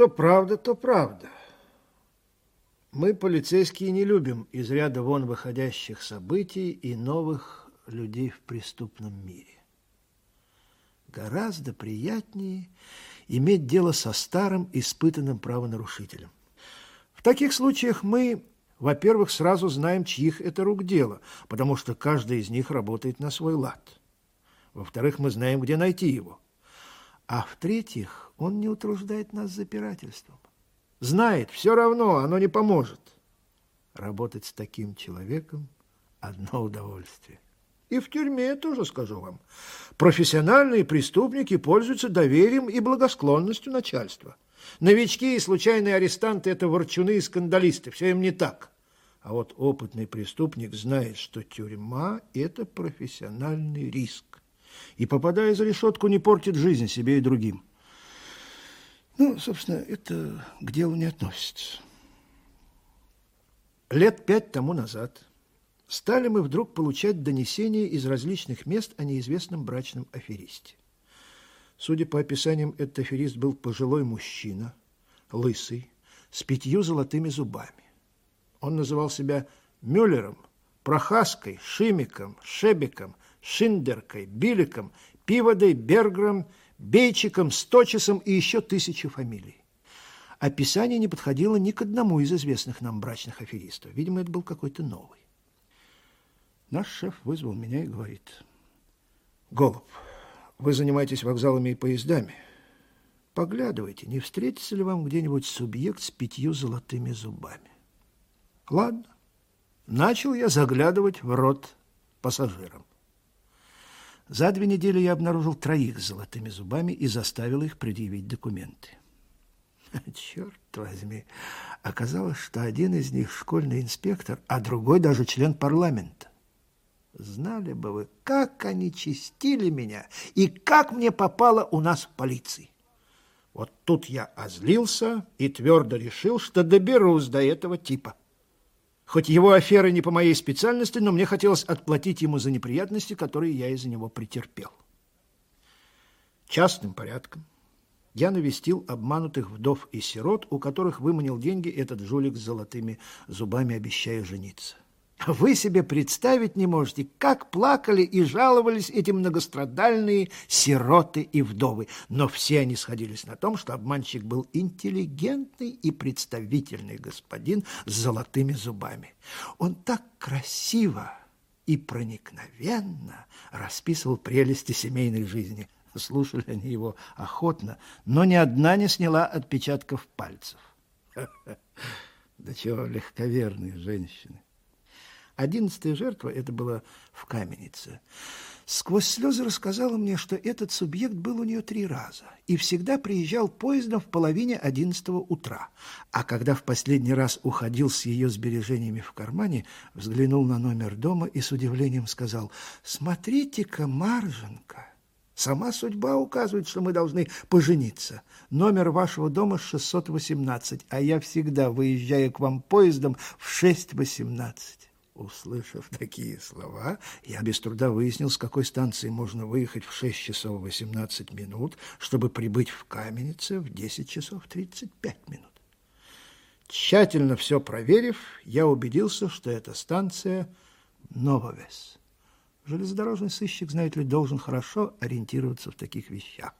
Что правда, то правда. Мы, полицейские, не любим из ряда вон выходящих событий и новых людей в преступном мире. Гораздо приятнее иметь дело со старым, испытанным правонарушителем. В таких случаях мы, во-первых, сразу знаем, чьих это рук дело, потому что каждый из них работает на свой лад. Во-вторых, мы знаем, где найти его. А в-третьих, он не утруждает нас запирательством. Знает, все равно, оно не поможет. Работать с таким человеком – одно удовольствие. И в тюрьме тоже, скажу вам. Профессиональные преступники пользуются доверием и благосклонностью начальства. Новички и случайные арестанты – это ворчуны и скандалисты. Все им не так. А вот опытный преступник знает, что тюрьма – это профессиональный риск. И, попадая за решетку, не портит жизнь себе и другим. Ну, собственно, это к делу не относится. Лет пять тому назад стали мы вдруг получать донесения из различных мест о неизвестном брачном аферисте. Судя по описаниям, этот аферист был пожилой мужчина, лысый, с пятью золотыми зубами. Он называл себя Мюллером, Прохаской, Шимиком, Шебиком, Шиндеркой, Биликом, Пиводой, Бергером Бейчиком, Сточесом и еще тысячи фамилий. Описание не подходило ни к одному из известных нам брачных аферистов. Видимо, это был какой-то новый. Наш шеф вызвал меня и говорит, «Голуб, вы занимаетесь вокзалами и поездами. Поглядывайте, не встретится ли вам где-нибудь субъект с пятью золотыми зубами». Ладно. Начал я заглядывать в рот пассажирам. За две недели я обнаружил троих с золотыми зубами и заставил их предъявить документы. Черт возьми, оказалось, что один из них школьный инспектор, а другой даже член парламента. Знали бы вы, как они чистили меня и как мне попало у нас в полиции. Вот тут я озлился и твердо решил, что доберусь до этого типа. Хоть его афера не по моей специальности, но мне хотелось отплатить ему за неприятности, которые я из-за него претерпел. Частным порядком я навестил обманутых вдов и сирот, у которых выманил деньги этот жулик с золотыми зубами, обещая жениться. Вы себе представить не можете, как плакали и жаловались эти многострадальные сироты и вдовы. Но все они сходились на том, что обманщик был интеллигентный и представительный господин с золотыми зубами. Он так красиво и проникновенно расписывал прелести семейной жизни. Слушали они его охотно, но ни одна не сняла отпечатков пальцев. Да чего легковерные женщины. Одиннадцатая жертва, это была в Каменице, сквозь слезы рассказала мне, что этот субъект был у нее три раза и всегда приезжал поездом в половине одиннадцатого утра. А когда в последний раз уходил с ее сбережениями в кармане, взглянул на номер дома и с удивлением сказал «Смотрите-ка, Марженка!» Сама судьба указывает, что мы должны пожениться. Номер вашего дома 618, а я всегда выезжаю к вам поездом в 6.18. Услышав такие слова, я без труда выяснил, с какой станции можно выехать в 6 часов 18 минут, чтобы прибыть в Каменице в 10 часов 35 минут. Тщательно все проверив, я убедился, что эта станция Нововес. Железнодорожный сыщик, знаете ли, должен хорошо ориентироваться в таких вещах.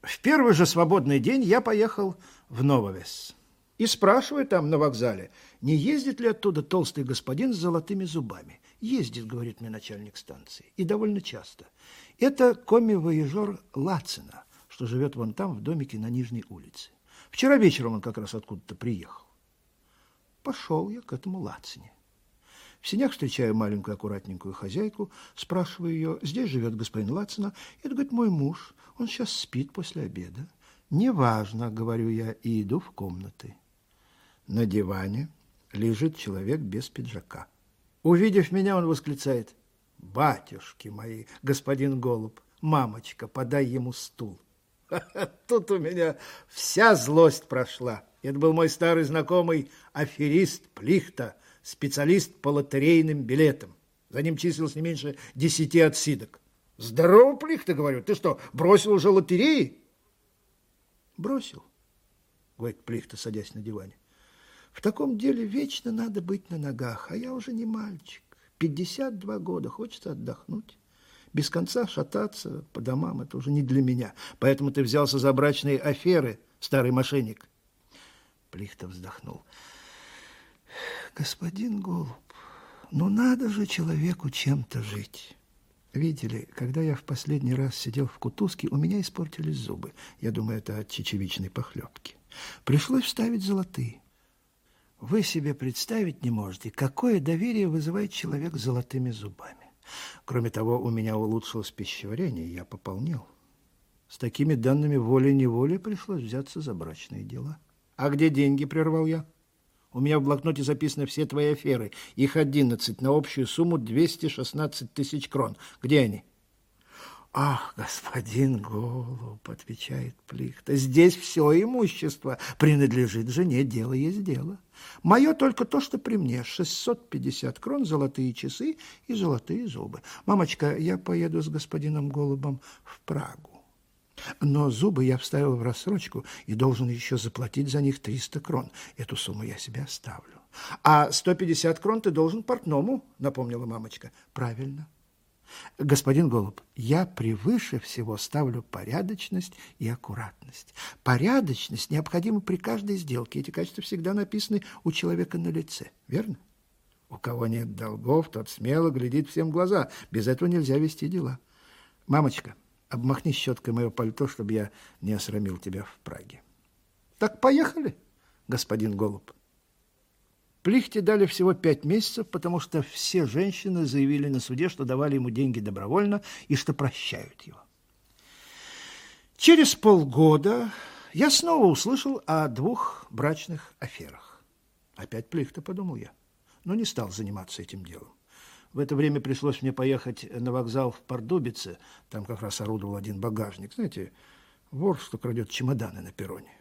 В первый же свободный день я поехал в Нововес и спрашиваю там на вокзале, не ездит ли оттуда толстый господин с золотыми зубами. Ездит, говорит мне начальник станции, и довольно часто. Это коми-вояжер Лацина, что живет вон там, в домике на Нижней улице. Вчера вечером он как раз откуда-то приехал. Пошел я к этому Лацине. В сенях встречаю маленькую аккуратненькую хозяйку, спрашиваю ее, здесь живет господин Лацина. Это, говорит, мой муж, он сейчас спит после обеда. Неважно, говорю я, и иду в комнаты. На диване лежит человек без пиджака. Увидев меня, он восклицает, «Батюшки мои, господин Голуб, мамочка, подай ему стул». Тут у меня вся злость прошла. Это был мой старый знакомый аферист Плихта, специалист по лотерейным билетам. За ним числилось не меньше десяти отсидок. Здорово, Плихта, говорю, ты что, бросил уже лотереи? Бросил. говорит Плихта, садясь на диване. В таком деле вечно надо быть на ногах, а я уже не мальчик. 52 года, хочется отдохнуть. Без конца шататься по домам – это уже не для меня. Поэтому ты взялся за брачные аферы, старый мошенник. Плихта вздохнул. Господин Голуб, ну надо же человеку чем-то жить. Видели, когда я в последний раз сидел в кутузке, у меня испортились зубы. Я думаю, это от чечевичной похлебки. Пришлось вставить золотые. Вы себе представить не можете, какое доверие вызывает человек с золотыми зубами. Кроме того, у меня улучшилось пищеварение, я пополнил. С такими данными волей-неволей пришлось взяться за брачные дела. А где деньги, прервал я? У меня в блокноте записаны все твои аферы. Их одиннадцать на общую сумму 216 тысяч крон. Где они? Ах, господин Голуб, отвечает Плихта, здесь все имущество принадлежит жене, дело есть дело. Мое только то, что при мне, 650 крон, золотые часы и золотые зубы. Мамочка, я поеду с господином Голубом в Прагу. Но зубы я вставил в рассрочку и должен еще заплатить за них 300 крон. Эту сумму я себе оставлю. А 150 крон ты должен портному, напомнила мамочка. Правильно. Господин Голуб, я превыше всего ставлю порядочность и аккуратность. Порядочность необходима при каждой сделке. Эти качества всегда написаны у человека на лице, верно? У кого нет долгов, тот смело глядит всем в глаза. Без этого нельзя вести дела. Мамочка, Обмахни щеткой мое пальто, чтобы я не осрамил тебя в Праге. Так поехали, господин Голуб. Плихте дали всего пять месяцев, потому что все женщины заявили на суде, что давали ему деньги добровольно и что прощают его. Через полгода я снова услышал о двух брачных аферах. Опять Плихта, подумал я, но не стал заниматься этим делом. В это время пришлось мне поехать на вокзал в Пардубице. Там как раз орудовал один багажник. Знаете, вор, что крадет чемоданы на перроне.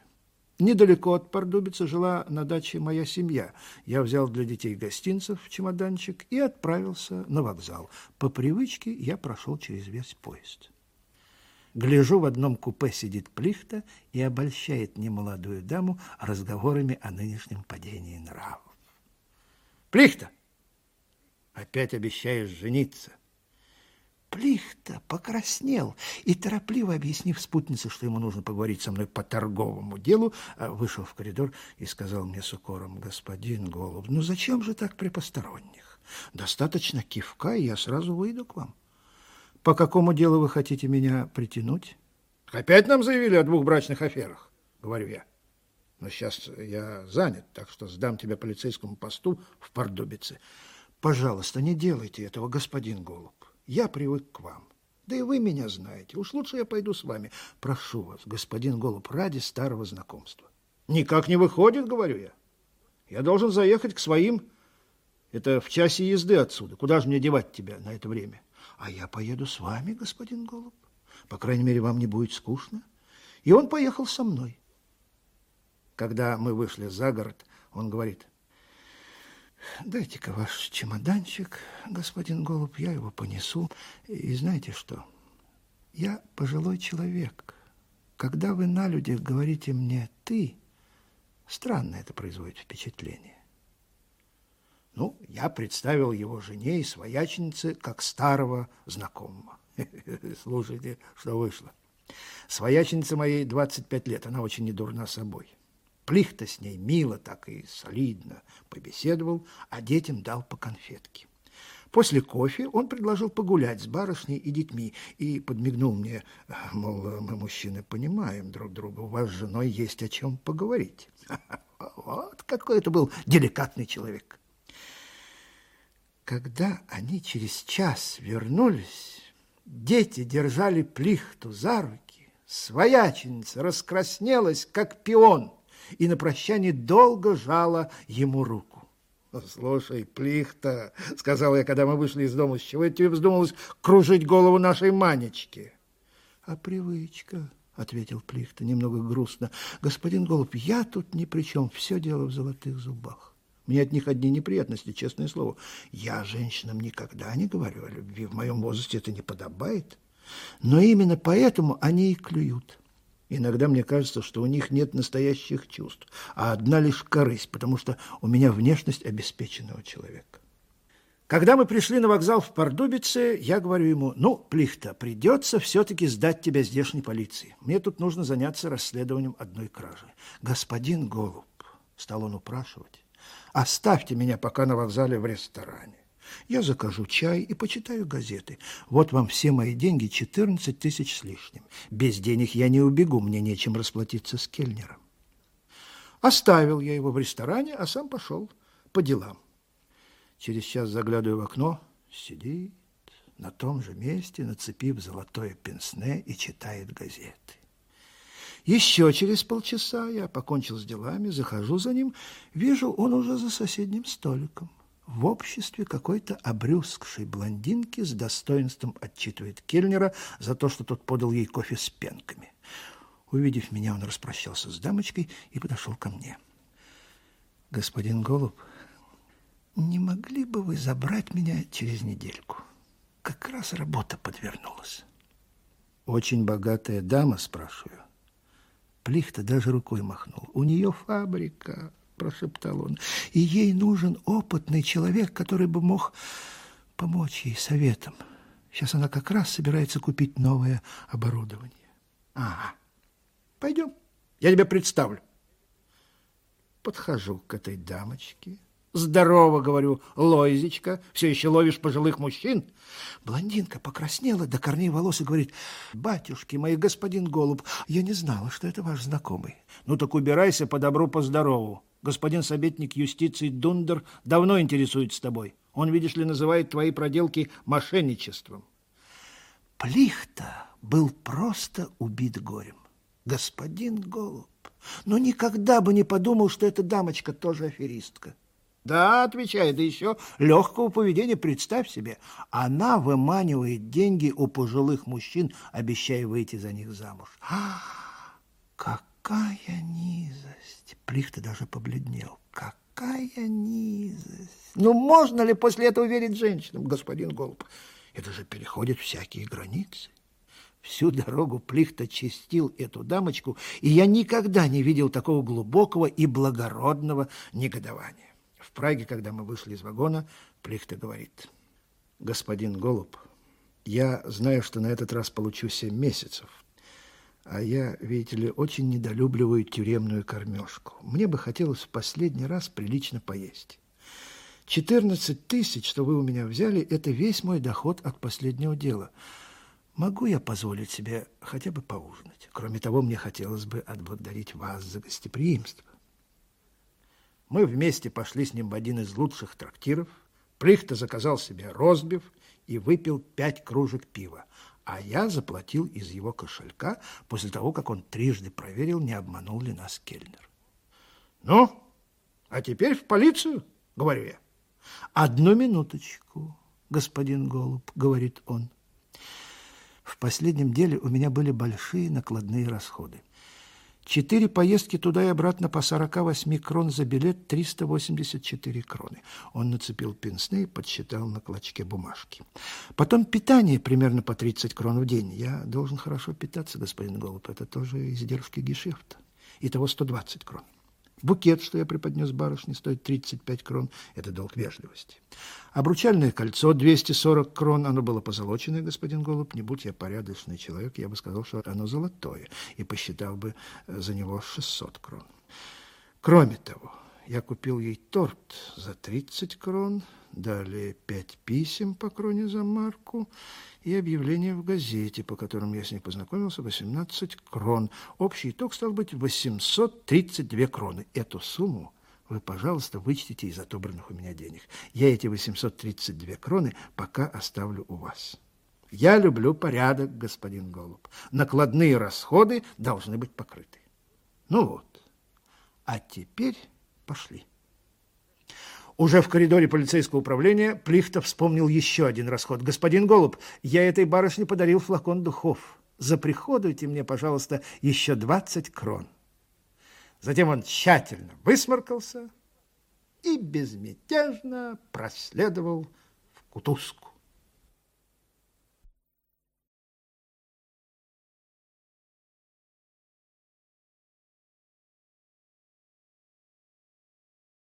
Недалеко от Пардубицы жила на даче моя семья. Я взял для детей гостинцев в чемоданчик и отправился на вокзал. По привычке я прошел через весь поезд. Гляжу, в одном купе сидит Плихта и обольщает немолодую даму разговорами о нынешнем падении нравов. «Плихта!» Опять обещаешь жениться. Плихта покраснел и, торопливо объяснив спутнице, что ему нужно поговорить со мной по торговому делу, а, вышел в коридор и сказал мне с укором, «Господин Голуб, ну зачем же так при посторонних? Достаточно кивка, и я сразу выйду к вам. По какому делу вы хотите меня притянуть?» «Опять нам заявили о двух брачных аферах», — говорю я. «Но сейчас я занят, так что сдам тебя полицейскому посту в Пардубице». Пожалуйста, не делайте этого, господин Голуб. Я привык к вам. Да и вы меня знаете. Уж лучше я пойду с вами. Прошу вас, господин Голуб, ради старого знакомства. Никак не выходит, говорю я. Я должен заехать к своим. Это в часе езды отсюда. Куда же мне девать тебя на это время? А я поеду с вами, господин Голуб. По крайней мере, вам не будет скучно. И он поехал со мной. Когда мы вышли за город, он говорит, Дайте-ка ваш чемоданчик, господин Голуб, я его понесу. И знаете что? Я пожилой человек. Когда вы на людях говорите мне «ты», странно это производит впечатление. Ну, я представил его жене и свояченице как старого знакомого. Слушайте, что вышло. Свояченица моей 25 лет, она очень недурна собой. Плихта с ней мило так и солидно побеседовал, а детям дал по конфетке. После кофе он предложил погулять с барышней и детьми и подмигнул мне, мол, мы, мужчины, понимаем друг друга, у вас с женой есть о чем поговорить. Вот какой это был деликатный человек. Когда они через час вернулись, дети держали плихту за руки, свояченица раскраснелась, как пион – и на прощание долго жала ему руку. «Слушай, Плихта, — сказал я, когда мы вышли из дома, — с чего тебе вздумалось кружить голову нашей Манечки?» «А привычка, — ответил Плихта немного грустно. «Господин Голубь, я тут ни при чем, все дело в золотых зубах. Мне от них одни неприятности, честное слово. Я женщинам никогда не говорю о любви, в моем возрасте это не подобает. Но именно поэтому они и клюют». Иногда мне кажется, что у них нет настоящих чувств, а одна лишь корысть, потому что у меня внешность обеспеченного человека. Когда мы пришли на вокзал в Пардубице, я говорю ему, ну, Плихта, придется все-таки сдать тебя здешней полиции. Мне тут нужно заняться расследованием одной кражи. Господин Голуб, стал он упрашивать, оставьте меня пока на вокзале в ресторане. Я закажу чай и почитаю газеты. Вот вам все мои деньги, 14 тысяч с лишним. Без денег я не убегу, мне нечем расплатиться с кельнером. Оставил я его в ресторане, а сам пошел по делам. Через час заглядываю в окно, сидит на том же месте, нацепив золотое пенсне и читает газеты. Еще через полчаса я покончил с делами, захожу за ним, вижу, он уже за соседним столиком. В обществе какой-то обрюзгшей блондинки с достоинством отчитывает Кельнера за то, что тот подал ей кофе с пенками. Увидев меня, он распрощался с дамочкой и подошел ко мне. «Господин Голуб, не могли бы вы забрать меня через недельку? Как раз работа подвернулась. Очень богатая дама, спрашиваю. Плихта даже рукой махнул. У нее фабрика, прошептал он, и ей нужен опытный человек, который бы мог помочь ей советом. Сейчас она как раз собирается купить новое оборудование. Ага, пойдем, я тебя представлю. Подхожу к этой дамочке, Здорово, говорю, Лойзечка, все еще ловишь пожилых мужчин? Блондинка покраснела до корней волос и говорит, батюшки мои, господин Голуб, я не знала, что это ваш знакомый. Ну так убирайся по добру, по здорову. Господин советник юстиции Дундер давно интересуется тобой. Он, видишь ли, называет твои проделки мошенничеством. Плихта был просто убит горем. Господин Голуб, но никогда бы не подумал, что эта дамочка тоже аферистка. Да, отвечает, да еще легкого поведения, представь себе. Она выманивает деньги у пожилых мужчин, обещая выйти за них замуж. А, какая низость! Плихта даже побледнел. Какая низость! Ну, можно ли после этого верить женщинам, господин Голуб? Это же переходит всякие границы. Всю дорогу Плихта чистил эту дамочку, и я никогда не видел такого глубокого и благородного негодования. Праге, когда мы вышли из вагона, Плихта говорит, «Господин Голуб, я знаю, что на этот раз получу семь месяцев, а я, видите ли, очень недолюбливаю тюремную кормежку. Мне бы хотелось в последний раз прилично поесть. 14 тысяч, что вы у меня взяли, это весь мой доход от последнего дела. Могу я позволить себе хотя бы поужинать? Кроме того, мне хотелось бы отблагодарить вас за гостеприимство. Мы вместе пошли с ним в один из лучших трактиров. Плихта заказал себе розбив и выпил пять кружек пива, а я заплатил из его кошелька после того, как он трижды проверил, не обманул ли нас кельнер. «Ну, а теперь в полицию», — говорю я. «Одну минуточку, господин Голуб», — говорит он. В последнем деле у меня были большие накладные расходы. Четыре поездки туда и обратно по 48 крон за билет, 384 кроны. Он нацепил пенсне и подсчитал на клочке бумажки. Потом питание примерно по 30 крон в день. Я должен хорошо питаться, господин Голуб. Это тоже издержки гешефта. Итого 120 крон. Букет, что я преподнес барышне, стоит 35 крон. Это долг вежливости. Обручальное кольцо 240 крон. Оно было позолоченное, господин Голуб. Не будь я порядочный человек, я бы сказал, что оно золотое. И посчитал бы э, за него 600 крон. Кроме того, я купил ей торт за 30 крон, далее пять писем по кроне за марку и объявление в газете, по которым я с ней познакомился, 18 крон. Общий итог стал быть 832 кроны. Эту сумму вы, пожалуйста, вычтите из отобранных у меня денег. Я эти 832 кроны пока оставлю у вас. Я люблю порядок, господин Голуб. Накладные расходы должны быть покрыты. Ну вот. А теперь пошли. Уже в коридоре полицейского управления Плихтов вспомнил еще один расход. «Господин Голуб, я этой барышне подарил флакон духов. Заприходуйте мне, пожалуйста, еще двадцать крон». Затем он тщательно высморкался и безмятежно проследовал в кутузку.